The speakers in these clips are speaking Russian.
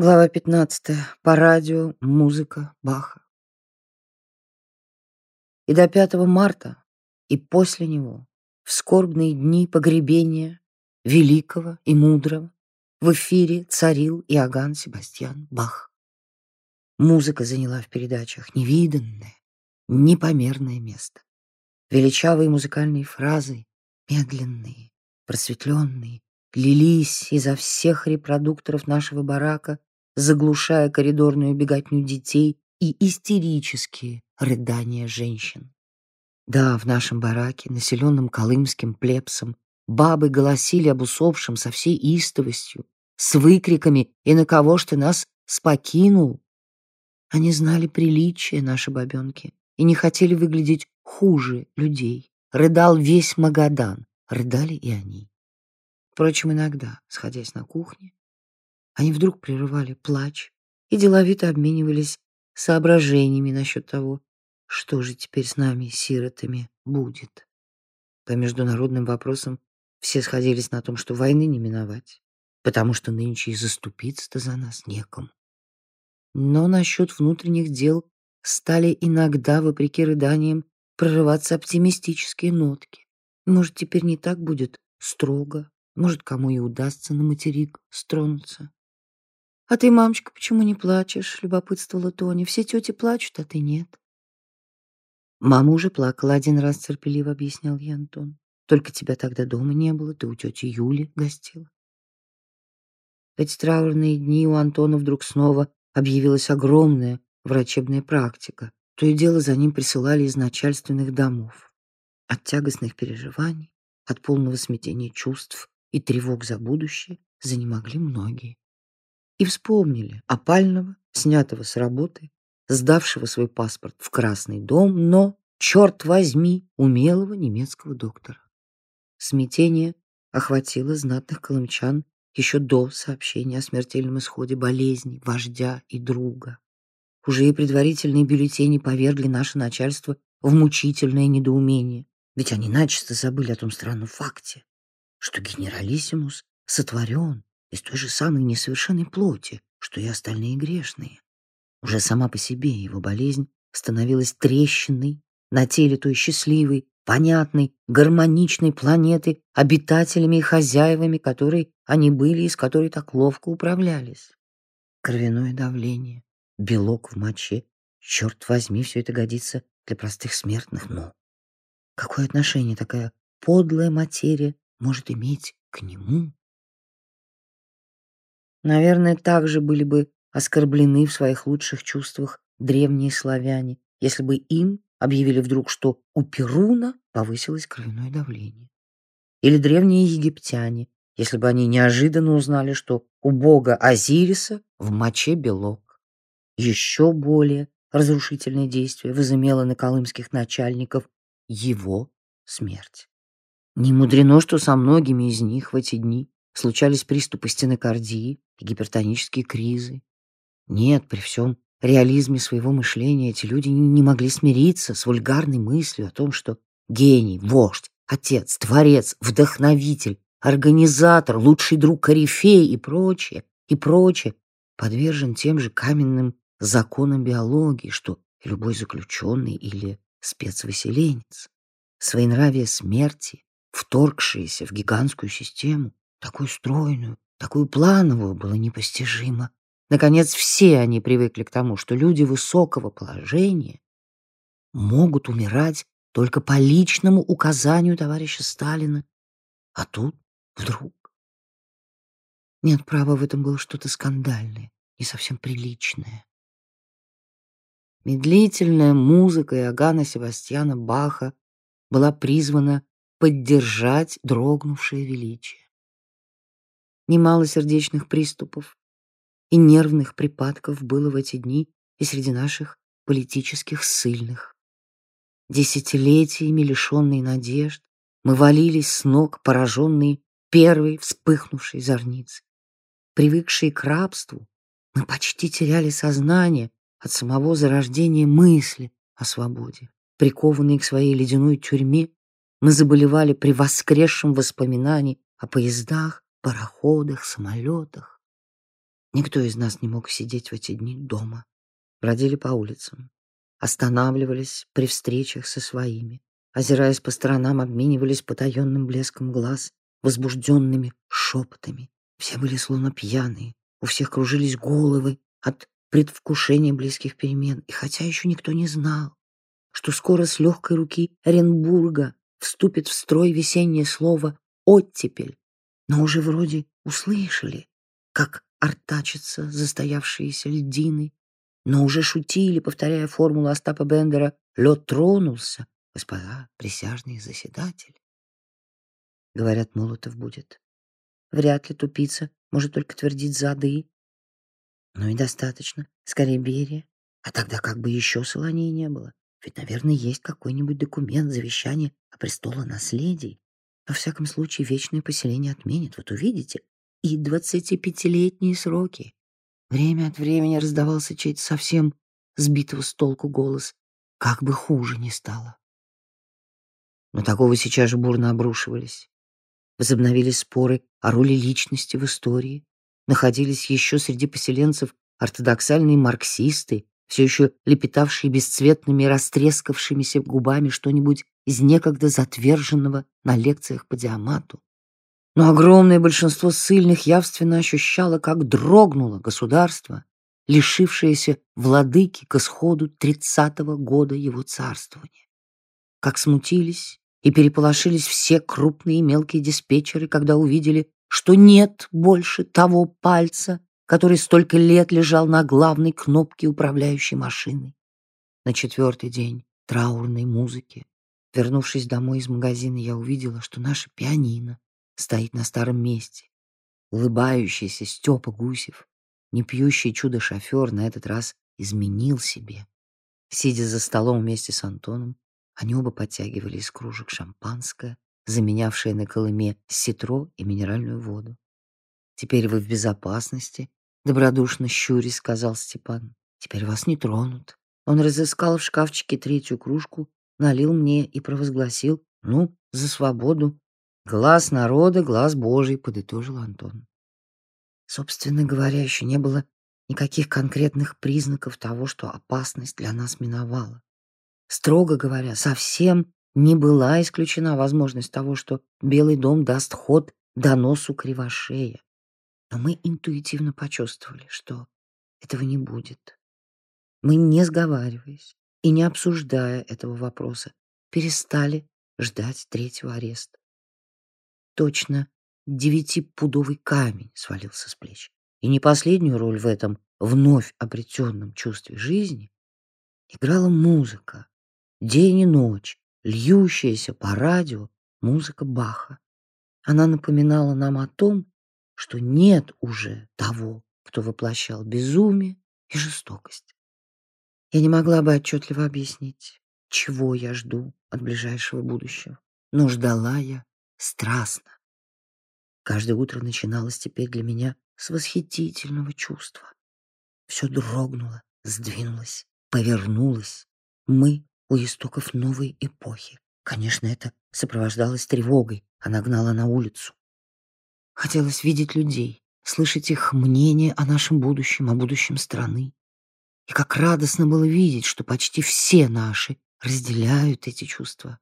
Глава 15. По радио музыка Баха. И до 5 марта, и после него, в скорбные дни погребения великого и мудрого, в эфире царил Иоганн Себастьян Бах. Музыка заняла в передачах невиданное, непомерное место. Величавые музыкальные фразы, медленные, просветленные, лились изо всех репродукторов нашего барака заглушая коридорную беготню детей и истерические рыдания женщин. Да, в нашем бараке, населенном колымским плебсом, бабы голосили об усопшем со всей истовостью, с выкриками «И на кого ж ты нас спокинул?» Они знали приличие, наши бабенки, и не хотели выглядеть хуже людей. Рыдал весь Магадан, рыдали и они. Впрочем, иногда, сходясь на кухне, они вдруг прерывали плач и деловито обменивались соображениями насчет того, что же теперь с нами, сиротами, будет. По международным вопросам все сходились на том, что войны не миновать, потому что нынче и заступиться-то за нас некому. Но насчет внутренних дел стали иногда, вопреки рыданиям, прорываться оптимистические нотки. Может, теперь не так будет строго, может, кому и удастся на материк стронуться. «А ты, мамочка, почему не плачешь?» — любопытствовала Тоня. «Все тети плачут, а ты нет». «Мама уже плакала один раз терпеливо», — объяснял я Антон. «Только тебя тогда дома не было, ты у тети Юли гостила». Эти траурные дни у Антона вдруг снова объявилась огромная врачебная практика. То и дело за ним присылали из начальственных домов. От тягостных переживаний, от полного смятения чувств и тревог за будущее занемогли многие и вспомнили опального, снятого с работы, сдавшего свой паспорт в Красный дом, но, черт возьми, умелого немецкого доктора. Смятение охватило знатных колымчан еще до сообщения о смертельном исходе болезни, вождя и друга. Уже и предварительные бюллетени повергли наше начальство в мучительное недоумение, ведь они начисто забыли о том странном факте, что генералиссимус сотворен из той же самой несовершенной плоти, что и остальные грешные. Уже сама по себе его болезнь становилась трещиной на теле той счастливой, понятной, гармоничной планеты, обитателями и хозяевами которой они были и с которой так ловко управлялись. Кровяное давление, белок в моче. Черт возьми, все это годится для простых смертных, но какое отношение такая подлая материя может иметь к нему? Наверное, также были бы оскорблены в своих лучших чувствах древние славяне, если бы им объявили вдруг, что у Перуна повысилось кровяное давление. Или древние египтяне, если бы они неожиданно узнали, что у бога Азириса в моче белок. Еще более разрушительное действие возымело на колымских начальников его смерть. Не мудрено, что со многими из них в эти дни случались приступы стенокардии гипертонические кризы. Нет, при всем реализме своего мышления эти люди не могли смириться с вульгарной мыслью о том, что гений, вождь, отец, творец, вдохновитель, организатор, лучший друг корифей и прочее, и прочее, подвержен тем же каменным законам биологии, что любой заключенный или спецвыселенец. Своенравие смерти, вторгшиеся в гигантскую систему, такую стройную, такую плановую, было непостижимо. Наконец, все они привыкли к тому, что люди высокого положения могут умирать только по личному указанию товарища Сталина. А тут вдруг... Нет, права в этом было что-то скандальное и совсем приличное. Медлительная музыка Иоганна Себастьяна Баха была призвана поддержать дрогнувшее величие немало сердечных приступов и нервных припадков было в эти дни и среди наших политических ссыльных. Десятилетиями лишенные надежд, мы валились с ног, пораженные первой вспыхнувшей зорницей. Привыкшие к рабству, мы почти теряли сознание от самого зарождения мысли о свободе. Прикованные к своей ледяной тюрьме, мы заболевали при воскресшем воспоминании о поездах, пароходах, самолетах. Никто из нас не мог сидеть в эти дни дома. Бродили по улицам, останавливались при встречах со своими, озираясь по сторонам, обменивались потаенным блеском глаз, возбужденными шепотами. Все были словно пьяные, у всех кружились головы от предвкушения близких перемен. И хотя еще никто не знал, что скоро с легкой руки Оренбурга вступит в строй весеннее слово «оттепель», но уже вроде услышали, как артачатся застоявшиеся льдины, но уже шутили, повторяя формулу Остапа Бендера «Лед тронулся, господа присяжные заседатели». Говорят, Молотов будет. Вряд ли тупица может только твердить зады. Ну и достаточно. Скорее Берия. А тогда как бы еще Солоней не было. Ведь, наверное, есть какой-нибудь документ, завещание о престолонаследии. Во всяком случае, вечное поселение отменит, вот увидите. И двадцатипятилетние сроки. Время от времени раздавался чей-то совсем сбитого с толку голос. Как бы хуже не стало. Но такого сейчас же бурно обрушивались. Возобновились споры о роли личности в истории. Находились еще среди поселенцев ортодоксальные марксисты, все еще лепетавшие бесцветными, растрескавшимися губами что-нибудь из некогда затверженного на лекциях по диамату. Но огромное большинство ссыльных явственно ощущало, как дрогнуло государство, лишившееся владыки к исходу тридцатого года его царствования. Как смутились и переполошились все крупные и мелкие диспетчеры, когда увидели, что нет больше того пальца, который столько лет лежал на главной кнопке управляющей машины. На четвертый день траурной музыки, вернувшись домой из магазина, я увидела, что наша пианино стоит на старом месте. Улыбающийся Степа Гусев, не пьющий чудо-шофер, на этот раз изменил себе. Сидя за столом вместе с Антоном, они оба подтягивали из кружек шампанское, заменявшее на Колыме ситро и минеральную воду. «Теперь вы в безопасности», Добродушно щурясь, сказал Степан. Теперь вас не тронут. Он разыскал в шкафчике третью кружку, налил мне и провозгласил: "Ну, за свободу. Глаз народа, глаз Божий", подытожил Антон. Собственно говоря, еще не было никаких конкретных признаков того, что опасность для нас миновала. Строго говоря, совсем не была исключена возможность того, что Белый дом даст ход доносу Кривошея. Но мы интуитивно почувствовали, что этого не будет. Мы, не сговариваясь и не обсуждая этого вопроса, перестали ждать третьего ареста. Точно девятипудовый камень свалился с плеч. И не последнюю роль в этом вновь обретенном чувстве жизни играла музыка. День и ночь, льющаяся по радио музыка Баха. Она напоминала нам о том, что нет уже того, кто воплощал безумие и жестокость. Я не могла бы отчетливо объяснить, чего я жду от ближайшего будущего, но ждала я страстно. Каждое утро начиналось теперь для меня с восхитительного чувства. Все дрогнуло, сдвинулось, повернулось. Мы у истоков новой эпохи. Конечно, это сопровождалось тревогой. Она гнала на улицу. Хотелось видеть людей, слышать их мнение о нашем будущем, о будущем страны. И как радостно было видеть, что почти все наши разделяют эти чувства.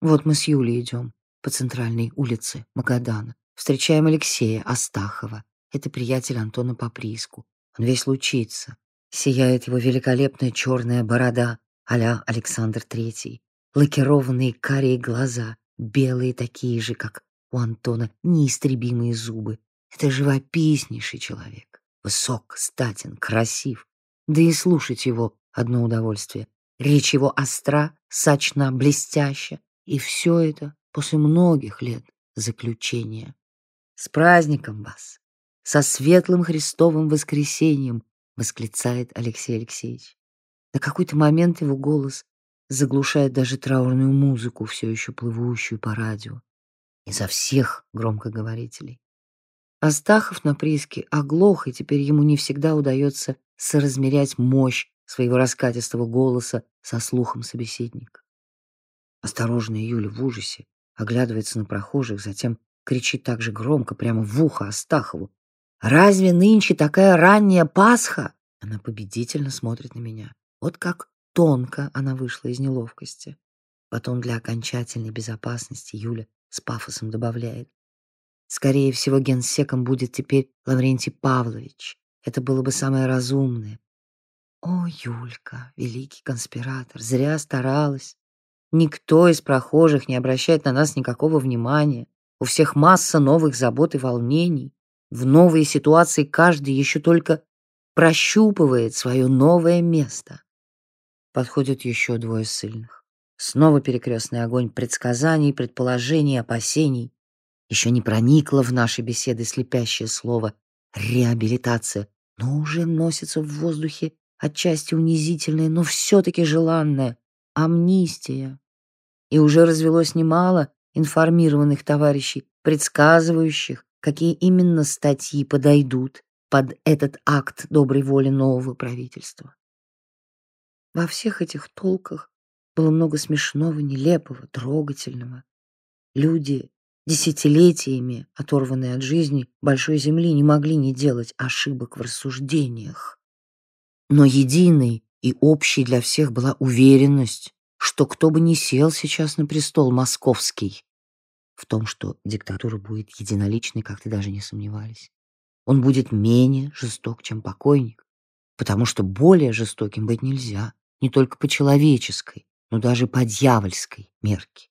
Вот мы с Юлей идем по центральной улице Магадана. Встречаем Алексея Астахова. Это приятель Антона по прииску. Он весь лучится. Сияет его великолепная черная борода а Александр Третий. Лакированные карие глаза, белые такие же, как у Антона неистребимые зубы. Это живописнейший человек. Высок, статен, красив. Да и слушать его одно удовольствие. Речь его остра, сочна, блестяща. И все это после многих лет заключения. С праздником вас! Со светлым Христовым воскресением! восклицает Алексей Алексеевич. На какой-то момент его голос заглушает даже траурную музыку, все еще плывущую по радио изо всех громкоговорителей. Астахов на прииске оглох, и теперь ему не всегда удается соразмерять мощь своего раскатистого голоса со слухом собеседника. Осторожная Юля в ужасе оглядывается на прохожих, затем кричит так же громко прямо в ухо Астахову. Разве нынче такая ранняя Пасха? Она победительно смотрит на меня. Вот как тонко она вышла из неловкости. Потом для окончательной безопасности Юля с пафосом добавляет. Скорее всего, генсеком будет теперь Лаврентий Павлович. Это было бы самое разумное. О, Юлька, великий конспиратор, зря старалась. Никто из прохожих не обращает на нас никакого внимания. У всех масса новых забот и волнений. В новые ситуации каждый еще только прощупывает свое новое место. Подходят еще двое ссыльных. Снова перекрестный огонь предсказаний, предположений, опасений. Еще не проникло в наши беседы слепящее слово «реабилитация», но уже носится в воздухе отчасти унизительное, но все-таки желанное амнистия. И уже развелось немало информированных товарищей, предсказывающих, какие именно статьи подойдут под этот акт доброй воли нового правительства. Во всех этих толках было много смешного, нелепого, трогательного. Люди, десятилетиями оторванные от жизни большой земли, не могли не делать ошибок в рассуждениях. Но единой и общей для всех была уверенность, что кто бы ни сел сейчас на престол московский, в том, что диктатура будет единоличной, как-то даже не сомневались. Он будет менее жесток, чем покойник, потому что более жестоким быть нельзя, не только по человеческой, но даже по дьявольской мерке.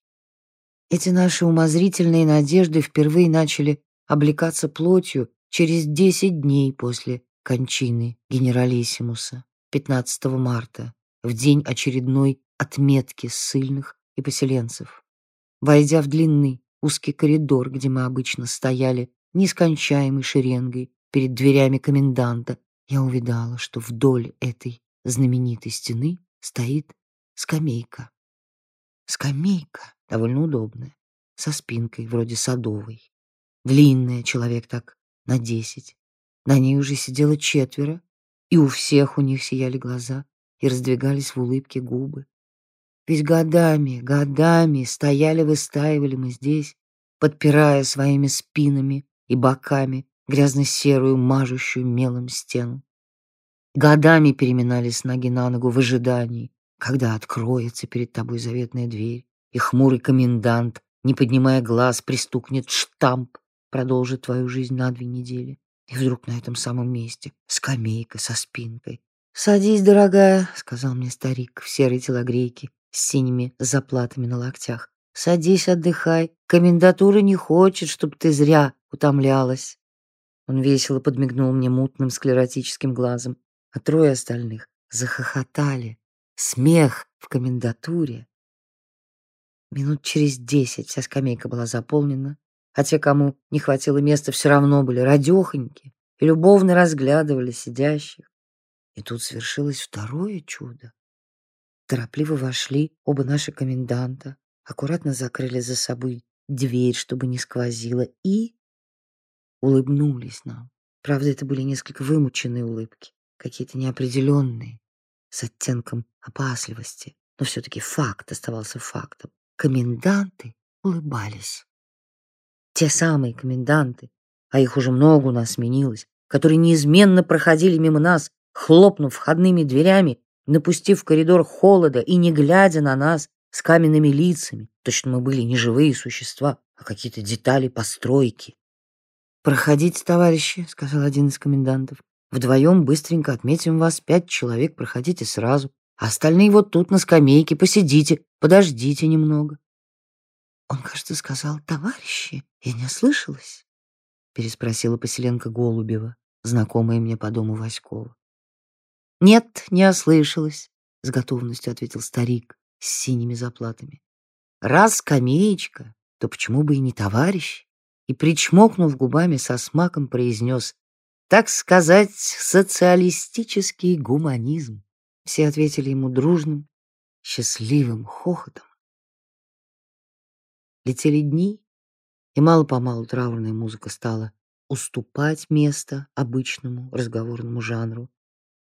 Эти наши умозрительные надежды впервые начали облекаться плотью через десять дней после кончины генералиссимуса 15 марта, в день очередной отметки ссыльных и поселенцев. Войдя в длинный узкий коридор, где мы обычно стояли нескончаемой шеренгой перед дверями коменданта, я увидала, что вдоль этой знаменитой стены стоит скамейка. Скамейка довольно удобная, со спинкой вроде садовой. Длинная, человек так на десять. На ней уже сидело четверо, и у всех у них сияли глаза и раздвигались в улыбке губы. Ведь годами, годами стояли-выстаивали мы здесь, подпирая своими спинами и боками грязно-серую, мажущую мелом стену. Годами переминались ноги на ногу в ожидании, когда откроется перед тобой заветная дверь, и хмурый комендант, не поднимая глаз, пристукнет штамп, продолжит твою жизнь на две недели. И вдруг на этом самом месте скамейка со спинкой. «Садись, дорогая», — сказал мне старик в серой телогрейке с синими заплатами на локтях. «Садись, отдыхай. Комендатура не хочет, чтобы ты зря утомлялась». Он весело подмигнул мне мутным склеротическим глазом, а трое остальных захохотали. Смех в комендатуре. Минут через десять вся скамейка была заполнена, а те, кому не хватило места, все равно были радехоньки и любовно разглядывали сидящих. И тут свершилось второе чудо. Торопливо вошли оба наши коменданта, аккуратно закрыли за собой дверь, чтобы не сквозило, и улыбнулись нам. Правда, это были несколько вымученные улыбки, какие-то неопределенные, с оттенком опасливости. Но все-таки факт оставался фактом. Коменданты улыбались. Те самые коменданты, а их уже много у нас сменилось, которые неизменно проходили мимо нас, хлопнув входными дверями напустив в коридор холода и не глядя на нас с каменными лицами. Точно мы были не живые существа, а какие-то детали постройки. «Проходите, товарищи», — сказал один из комендантов. «Вдвоем быстренько отметим вас, пять человек, проходите сразу. Остальные вот тут на скамейке, посидите, подождите немного». «Он, кажется, сказал «товарищи», я не ослышалась?» — переспросила поселенка Голубева, знакомая мне по дому Васькова. «Нет, не ослышалась», — с готовностью ответил старик с синими заплатами. «Раз скамеечка, то почему бы и не товарищ?» И, причмокнув губами со смаком, произнес «Так сказать, социалистический гуманизм». Все ответили ему дружным, счастливым хохотом. Летели дни, и мало-помалу траурная музыка стала уступать место обычному разговорному жанру,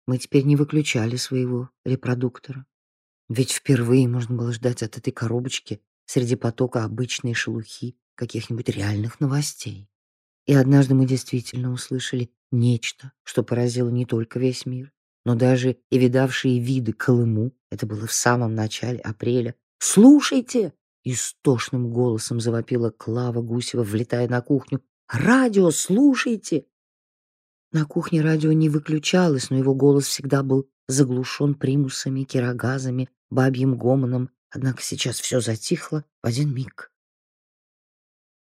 мы теперь не выключали своего репродуктора. Ведь впервые можно было ждать от этой коробочки среди потока обычной шелухи каких-нибудь реальных новостей. И однажды мы действительно услышали нечто, что поразило не только весь мир, но даже и видавшие виды Колыму, это было в самом начале апреля. «Слушайте!» — истошным голосом завопила Клава Гусева, влетая на кухню. «Радио, слушайте!» На кухне радио не выключалось, но его голос всегда был заглушен примусами, кирогазами, бабьим гомоном, однако сейчас все затихло в один миг.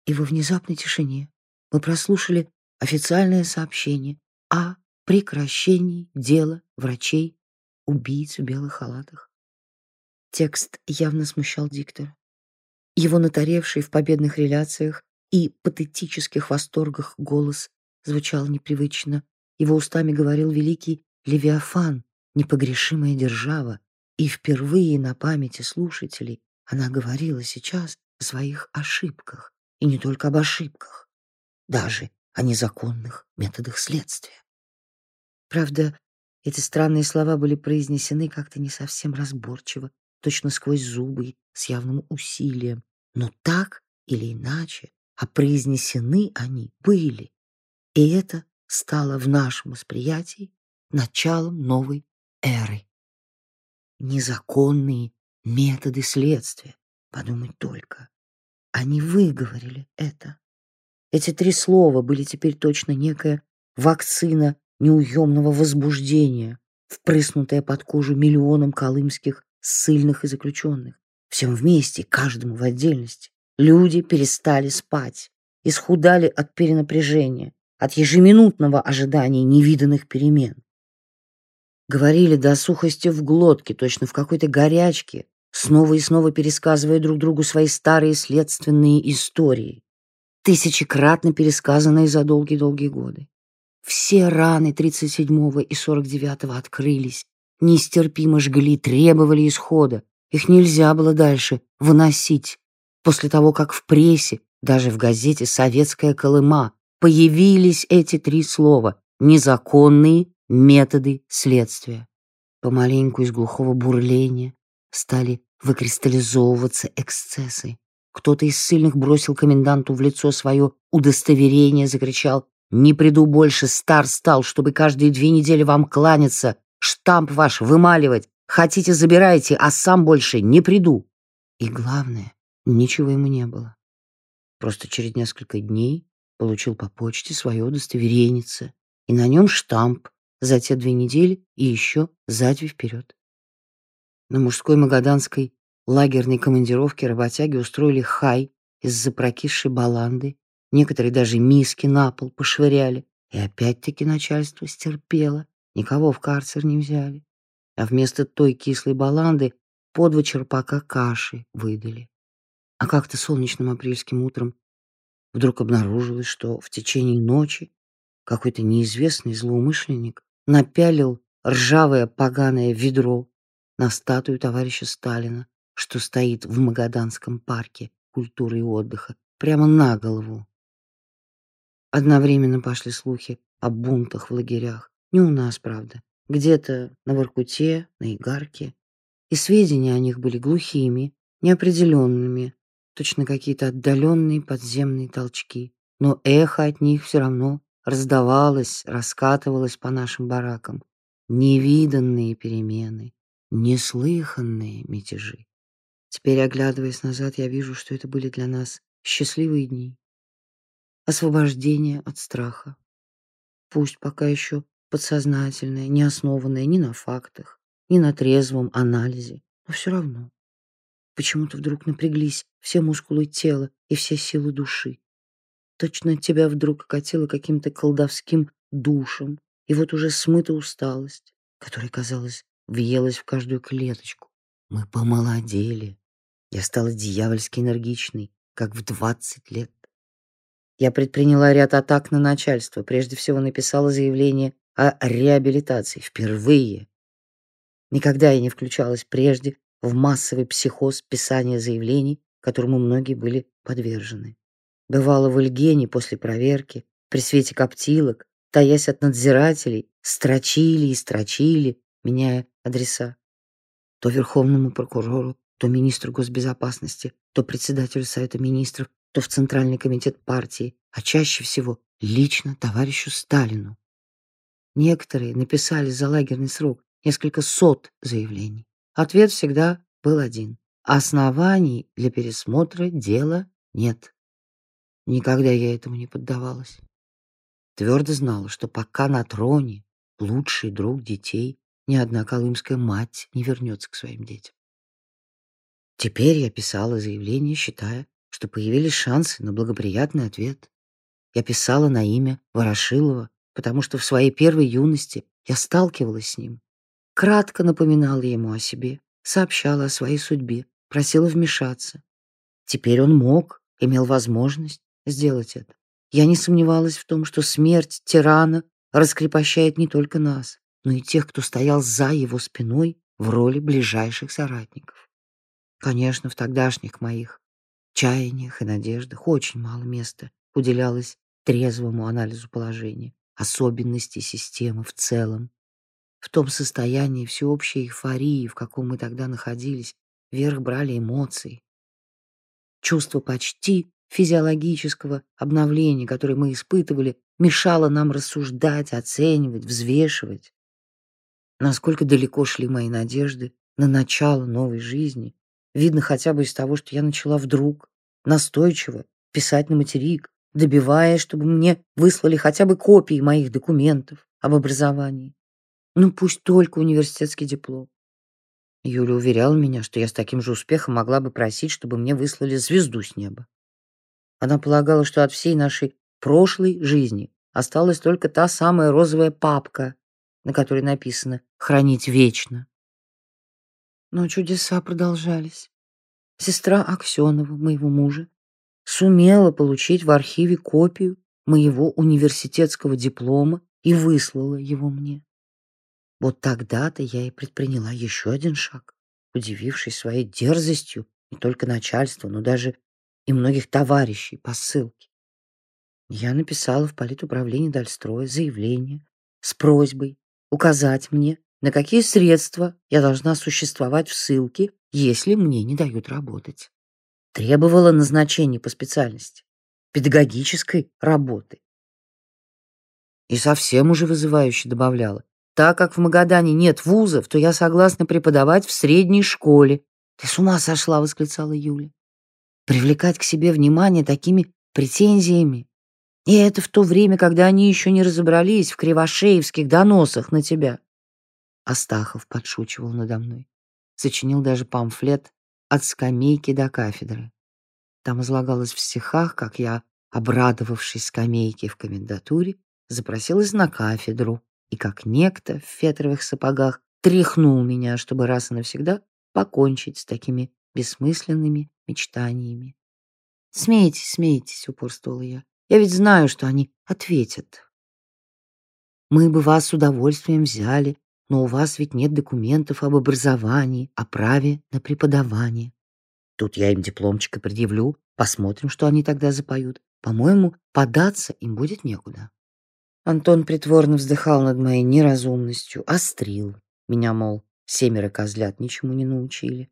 И во внезапной тишине мы прослушали официальное сообщение о прекращении дела врачей, убийц в белых халатах. Текст явно смущал диктора. Его натаревший в победных реляциях и патетических восторгах голос звучал непривычно. Его устами говорил великий Левиафан, непогрешимая держава, и впервые на памяти слушателей она говорила сейчас о своих ошибках, и не только об ошибках, даже о незаконных методах следствия. Правда, эти странные слова были произнесены как-то не совсем разборчиво, точно сквозь зубы, с явным усилием, но так или иначе, а произнесены они были. И это стало в нашем восприятии началом новой эры. Незаконные методы следствия. Подумать только. Они выговорили это. Эти три слова были теперь точно некая вакцина неуемного возбуждения, впрыснутая под кожу миллионам колымских ссыльных и заключенных. Всем вместе, каждому в отдельности. Люди перестали спать, исхудали от перенапряжения, от ежеминутного ожидания невиданных перемен. Говорили до сухости в глотке, точно в какой-то горячке, снова и снова пересказывая друг другу свои старые следственные истории, тысячекратно пересказанные за долгие-долгие годы. Все раны 37-го и 49-го открылись, нестерпимо жгли, требовали исхода. Их нельзя было дальше выносить. После того, как в прессе, даже в газете «Советская Колыма» появились эти три слова «незаконные методы следствия». Помаленьку из глухого бурления стали выкристаллизовываться эксцессы. Кто-то из сильных бросил коменданту в лицо свое удостоверение, закричал «Не приду больше, стар стал, чтобы каждые две недели вам кланяться, штамп ваш вымаливать. Хотите, забирайте, а сам больше не приду». И главное, ничего ему не было. Просто через несколько дней получил по почте свое удостоверение, и на нем штамп за те две недели и еще за две вперед. На мужской магаданской лагерной командировке работяги устроили хай из-за прокисшей баланды, некоторые даже миски на пол пошвыряли, и опять-таки начальство стерпело, никого в карцер не взяли. А вместо той кислой баланды по два черпака каши выдали. А как-то солнечным апрельским утром вдруг обнаружилось, что в течение ночи какой-то неизвестный злоумышленник напялил ржавое поганое ведро на статую товарища Сталина, что стоит в Магаданском парке культуры и отдыха, прямо на голову. Одновременно пошли слухи о бунтах в лагерях. Не у нас, правда. Где-то на Воркуте, на Игарке. И сведения о них были глухими, неопределенными, точно какие-то отдаленные подземные толчки. Но эхо от них все равно раздавалось, раскатывалось по нашим баракам. Невиданные перемены, неслыханные мятежи. Теперь, оглядываясь назад, я вижу, что это были для нас счастливые дни. Освобождение от страха. Пусть пока еще подсознательное, не основанное ни на фактах, ни на трезвом анализе, но все равно. Почему-то вдруг напряглись все мускулы тела и все силы души. Точно тебя вдруг окатило каким-то колдовским душем, и вот уже смыта усталость, которая, казалось, въелась в каждую клеточку. Мы помолодели. Я стала дьявольски энергичной, как в двадцать лет. Я предприняла ряд атак на начальство. Прежде всего написала заявление о реабилитации. Впервые. Никогда я не включалась прежде в массовый психоз писания заявлений, которому многие были подвержены. Бывало в Ильгене после проверки, при свете коптилок, таясь от надзирателей, строчили и строчили, меняя адреса. То верховному прокурору, то министру госбезопасности, то председателю Совета министров, то в Центральный комитет партии, а чаще всего лично товарищу Сталину. Некоторые написали за лагерный срок несколько сот заявлений. Ответ всегда был один. Оснований для пересмотра дела нет. Никогда я этому не поддавалась. Твердо знала, что пока на троне лучший друг детей, ни одна колымская мать не вернется к своим детям. Теперь я писала заявление, считая, что появились шансы на благоприятный ответ. Я писала на имя Ворошилова, потому что в своей первой юности я сталкивалась с ним. Кратко напоминала ему о себе, сообщала о своей судьбе, просила вмешаться. Теперь он мог, имел возможность сделать это. Я не сомневалась в том, что смерть тирана раскрепощает не только нас, но и тех, кто стоял за его спиной в роли ближайших соратников. Конечно, в тогдашних моих чаяниях и надеждах очень мало места уделялось трезвому анализу положения, особенностей системы в целом. В том состоянии всеобщей эйфории, в каком мы тогда находились, верх брали эмоции. Чувство почти физиологического обновления, которое мы испытывали, мешало нам рассуждать, оценивать, взвешивать. Насколько далеко шли мои надежды на начало новой жизни, видно хотя бы из того, что я начала вдруг, настойчиво, писать на материк, добиваясь, чтобы мне выслали хотя бы копии моих документов об образовании. Ну, пусть только университетский диплом. Юля уверяла меня, что я с таким же успехом могла бы просить, чтобы мне выслали звезду с неба. Она полагала, что от всей нашей прошлой жизни осталась только та самая розовая папка, на которой написано «Хранить вечно». Но чудеса продолжались. Сестра Аксенова, моего мужа, сумела получить в архиве копию моего университетского диплома и выслала его мне. Вот тогда-то я и предприняла еще один шаг, удивившись своей дерзостью не только начальству, но даже и многих товарищей по ссылке. Я написала в политуправление Дальстроя заявление с просьбой указать мне, на какие средства я должна существовать в ссылке, если мне не дают работать. Требовала назначения по специальности, педагогической работы. И совсем уже вызывающе добавляла, так как в Магадане нет вузов, то я согласна преподавать в средней школе. Ты с ума сошла, восклицала Юля. Привлекать к себе внимание такими претензиями. И это в то время, когда они еще не разобрались в кривошеевских доносах на тебя. Астахов подшучивал надо мной. Сочинил даже памфлет «От скамейки до кафедры». Там излагалось в стихах, как я, обрадовавшись скамейке в комендатуре, запросилась на кафедру и как некто в фетровых сапогах тряхнул меня, чтобы раз и навсегда покончить с такими бессмысленными мечтаниями. «Смейтесь, смейтесь», — упорствовала я. «Я ведь знаю, что они ответят. Мы бы вас с удовольствием взяли, но у вас ведь нет документов об образовании, о праве на преподавание. Тут я им дипломчик и предъявлю, посмотрим, что они тогда запоют. По-моему, податься им будет некуда. Антон притворно вздыхал над моей неразумностью, острил. Меня, мол, семеро козлят ничему не научили.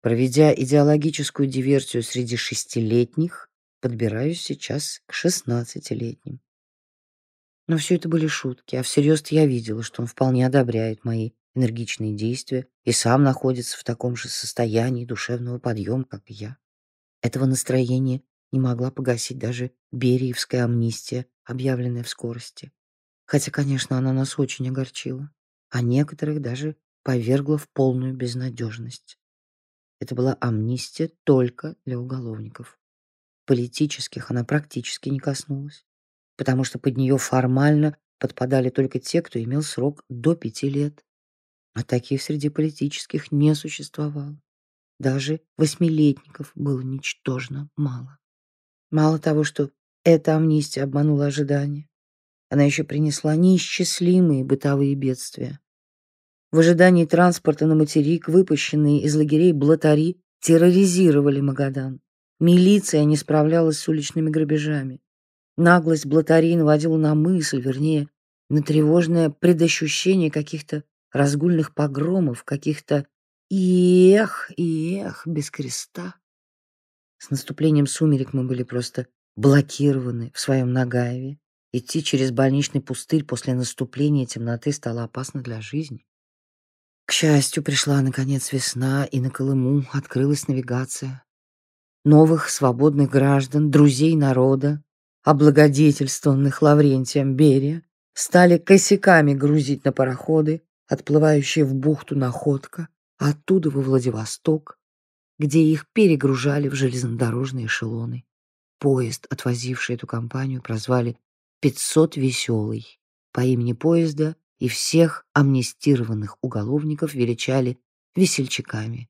Проведя идеологическую диверсию среди шестилетних, подбираюсь сейчас к шестнадцатилетним. Но все это были шутки, а всерьез я видела, что он вполне одобряет мои энергичные действия и сам находится в таком же состоянии душевного подъема, как и я. Этого настроения не могла погасить даже Бериевская амнистия, объявленная в скорости. Хотя, конечно, она нас очень огорчила, а некоторых даже повергла в полную безнадежность. Это была амнистия только для уголовников. Политических она практически не коснулась, потому что под нее формально подпадали только те, кто имел срок до пяти лет. А таких среди политических не существовало. Даже восьмилетников было ничтожно мало. Мало того, что эта амнистия обманула ожидания, она еще принесла неисчислимые бытовые бедствия. В ожидании транспорта на материк выпущенные из лагерей блатари терроризировали Магадан. Милиция не справлялась с уличными грабежами. Наглость блатарей наводила на мысль, вернее, на тревожное предощущение каких-то разгульных погромов, каких-то «эх, эх, без креста». С наступлением сумерек мы были просто блокированы в своем Нагаеве, Идти через больничный пустырь после наступления темноты стало опасно для жизни. К счастью, пришла наконец весна, и на Колыму открылась навигация. Новых свободных граждан, друзей народа, облагодетельствованных Лаврентием Берия, стали косяками грузить на пароходы, отплывающие в бухту Находка, а оттуда во Владивосток, где их перегружали в железнодорожные эшелоны. Поезд, отвозивший эту компанию, прозвали «500 веселый». По имени поезда и всех амнистированных уголовников величали весельчаками.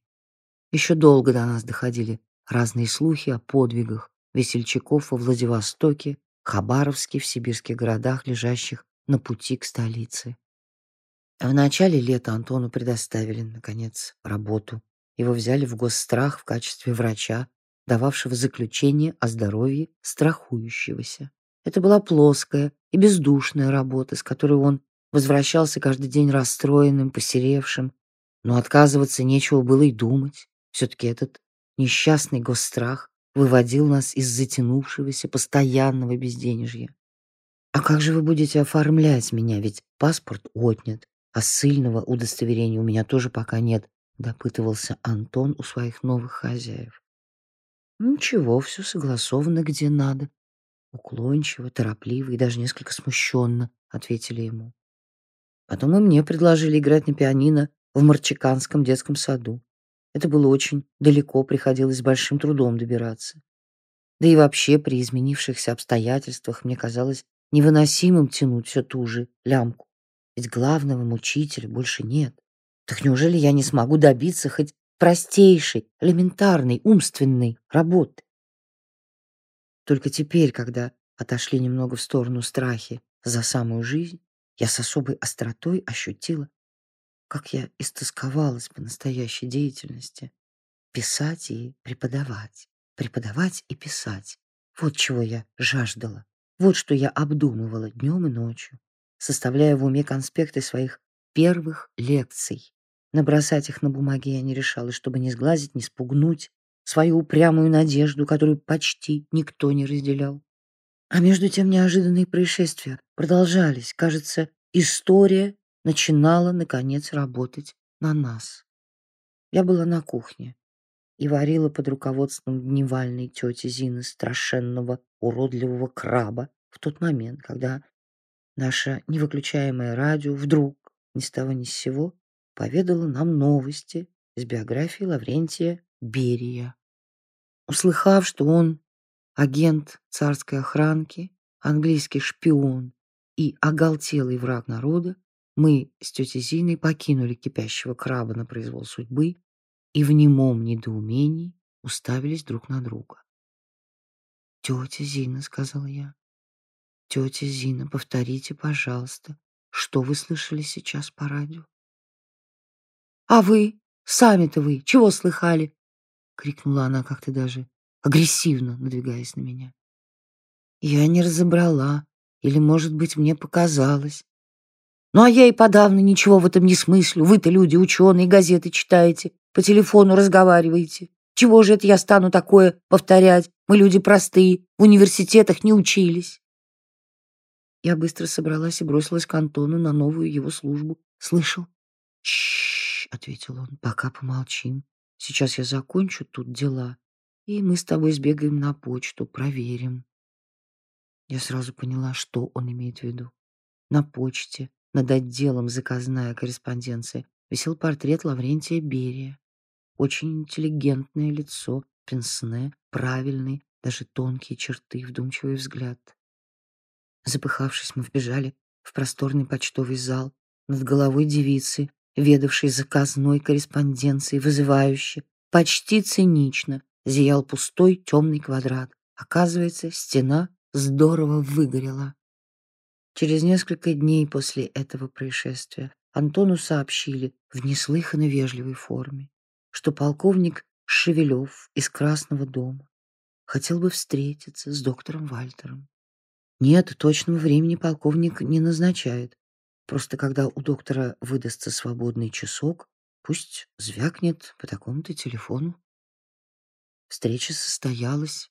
Еще долго до нас доходили разные слухи о подвигах весельчаков во Владивостоке, Хабаровске, в сибирских городах, лежащих на пути к столице. В начале лета Антону предоставили, наконец, работу. Его взяли в госстрах в качестве врача, дававшего заключение о здоровье страхующегося. Это была плоская и бездушная работа, с которой он возвращался каждый день расстроенным, посеревшим. Но отказываться нечего было и думать. Все-таки этот несчастный госстрах выводил нас из затянувшегося постоянного безденежья. «А как же вы будете оформлять меня? Ведь паспорт отнят, а ссыльного удостоверения у меня тоже пока нет», допытывался Антон у своих новых хозяев. «Ничего, все согласовано где надо». Уклончиво, торопливо и даже несколько смущенно ответили ему. Потом и мне предложили играть на пианино в Марчиканском детском саду. Это было очень далеко, приходилось с большим трудом добираться. Да и вообще при изменившихся обстоятельствах мне казалось невыносимым тянуть все ту же лямку. Ведь главного мучителя больше нет. Так неужели я не смогу добиться хоть простейшей, элементарной, умственной работы? Только теперь, когда отошли немного в сторону страхи за самую жизнь, я с особой остротой ощутила, как я истосковалась по настоящей деятельности. Писать и преподавать, преподавать и писать. Вот чего я жаждала. Вот что я обдумывала днем и ночью, составляя в уме конспекты своих первых лекций. Набросать их на бумаге я не решалась, чтобы не сглазить, не спугнуть свою упрямую надежду, которую почти никто не разделял. А между тем неожиданные происшествия продолжались. Кажется, история начинала, наконец, работать на нас. Я была на кухне и варила под руководством дневальной тети Зины страшенного уродливого краба в тот момент, когда наше невыключаемое радио вдруг ни с того ни с сего поведало нам новости из биографии Лаврентия Берия. Услыхав, что он агент царской охранки, английский шпион и оголтелый враг народа, мы с тетей Зиной покинули кипящего краба на произвол судьбы и в немом недоумении уставились друг на друга. «Тетя Зина», — сказала я, — «тетя Зина, повторите, пожалуйста, что вы слышали сейчас по радио?» «А вы? Сами-то вы чего слыхали?» — крикнула она как-то даже агрессивно, надвигаясь на меня. Я не разобрала, или, может быть, мне показалось. Ну, а я и подавно ничего в этом не смыслю. Вы-то люди ученые, газеты читаете, по телефону разговариваете. Чего же это я стану такое повторять? Мы люди простые, в университетах не учились. Я быстро собралась и бросилась к Антону на новую его службу. «Слышал?» «Чш», — ответил он, — «пока помолчим. Сейчас я закончу тут дела, и мы с тобой сбегаем на почту, проверим». Я сразу поняла, что он имеет в виду. На почте над отделом «Заказная корреспонденция» висел портрет Лаврентия Берия. Очень интеллигентное лицо, пенсне, правильный, даже тонкие черты, вдумчивый взгляд. Запыхавшись, мы вбежали в просторный почтовый зал. Над головой девицы, ведавшей заказной корреспонденцией, вызывающе, почти цинично, зиял пустой темный квадрат. Оказывается, стена здорово выгорела. Через несколько дней после этого происшествия Антону сообщили в неслыханно вежливой форме, что полковник Шевелев из Красного дома хотел бы встретиться с доктором Вальтером. Нет, точного времени полковник не назначает. Просто когда у доктора выдастся свободный часок, пусть звякнет по такому-то телефону. Встреча состоялась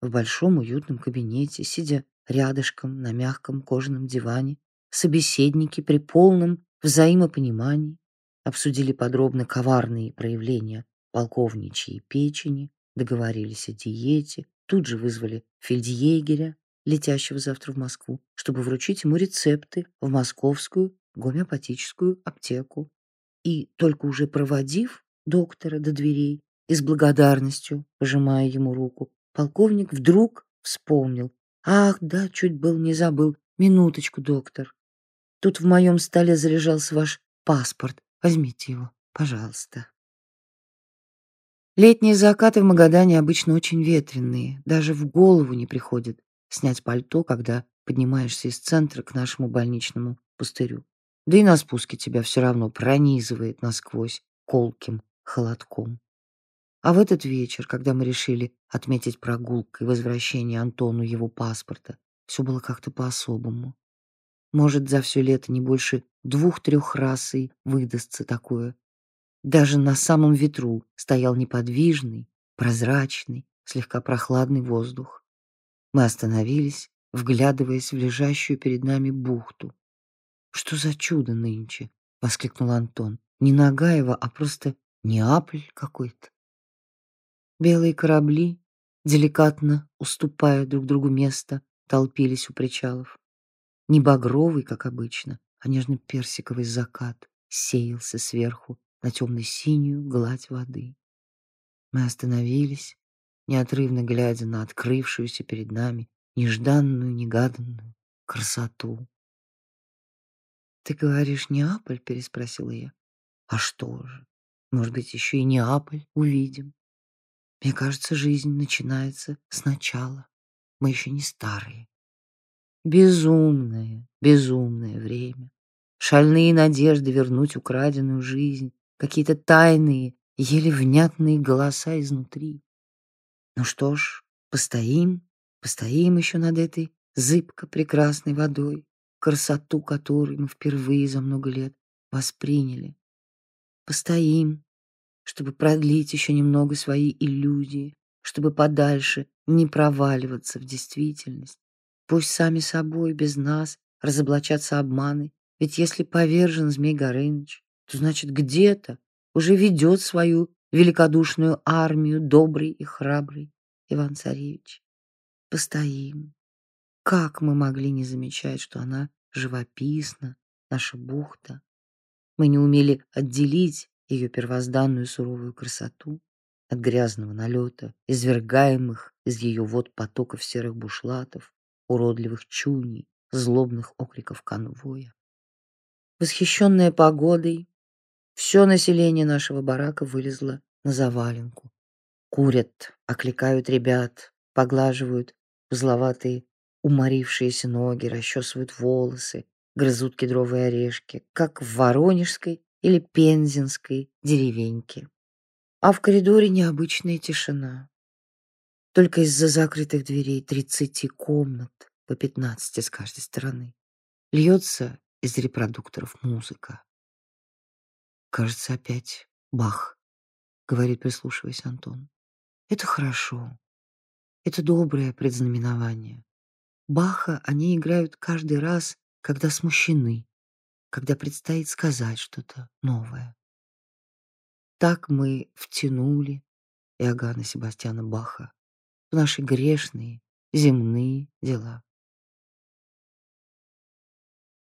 в большом уютном кабинете, сидя рядышком на мягком кожаном диване, собеседники при полном взаимопонимании, обсудили подробно коварные проявления полковничьей печени, договорились о диете, тут же вызвали фельдъегеря, летящего завтра в Москву, чтобы вручить ему рецепты в московскую гомеопатическую аптеку. И только уже проводив доктора до дверей и с благодарностью, пожимая ему руку, полковник вдруг вспомнил. «Ах, да, чуть был не забыл. Минуточку, доктор. Тут в моем столе заряжался ваш паспорт. Возьмите его, пожалуйста». Летние закаты в Магадане обычно очень ветреные. Даже в голову не приходит снять пальто, когда поднимаешься из центра к нашему больничному пустырю. Да и на спуске тебя все равно пронизывает насквозь колким холодком. А в этот вечер, когда мы решили отметить прогулкой возвращение Антону его паспорта, все было как-то по-особому. Может, за все лето не больше двух-трех раз и выдастся такое. Даже на самом ветру стоял неподвижный, прозрачный, слегка прохладный воздух. Мы остановились, вглядываясь в лежащую перед нами бухту. «Что за чудо нынче?» — воскликнул Антон. «Не Нагаева, а просто Неаполь какой-то». Белые корабли, деликатно уступая друг другу место, толпились у причалов. Не багровый, как обычно, а нежно-персиковый закат сеялся сверху на темно-синюю гладь воды. Мы остановились, неотрывно глядя на открывшуюся перед нами нежданную, негаданную красоту. «Ты говоришь, Неаполь?» — переспросила я. «А что же? Может быть, еще и Неаполь увидим?» Мне кажется, жизнь начинается сначала. Мы еще не старые. Безумное, безумное время. Шальные надежды вернуть украденную жизнь, какие-то тайные, еле внятные голоса изнутри. Ну что ж, постоим, постоим еще над этой зыбко прекрасной водой, красоту которой мы впервые за много лет восприняли. Постоим, чтобы продлить еще немного свои иллюзии, чтобы подальше не проваливаться в действительность. Пусть сами собой, без нас, разоблачатся обманы, ведь если повержен Змей Горыныч, то значит где-то уже ведет свою великодушную армию добрый и храбрый Иван-Царевич. Постоим. Как мы могли не замечать, что она живописна, наша бухта? Мы не умели отделить ее первозданную суровую красоту от грязного налета, извергаемых из ее вод потоков серых бушлатов, уродливых чуней, злобных окриков конвоя. Восхищенная погодой, все население нашего барака вылезло на заваленку. Курят, окликают ребят, поглаживают узловатые уморившиеся ноги, расчесывают волосы, грызут кедровые орешки, как в Воронежской или пензенской деревеньке. А в коридоре необычная тишина. Только из-за закрытых дверей тридцати комнат по пятнадцати с каждой стороны льется из репродукторов музыка. Кажется, опять Бах, говорит, прислушиваясь Антон. Это хорошо. Это доброе предзнаменование. Баха они играют каждый раз, когда смущены, когда предстоит сказать что-то новое. Так мы втянули Иоганна Себастьяна Баха в наши грешные земные дела.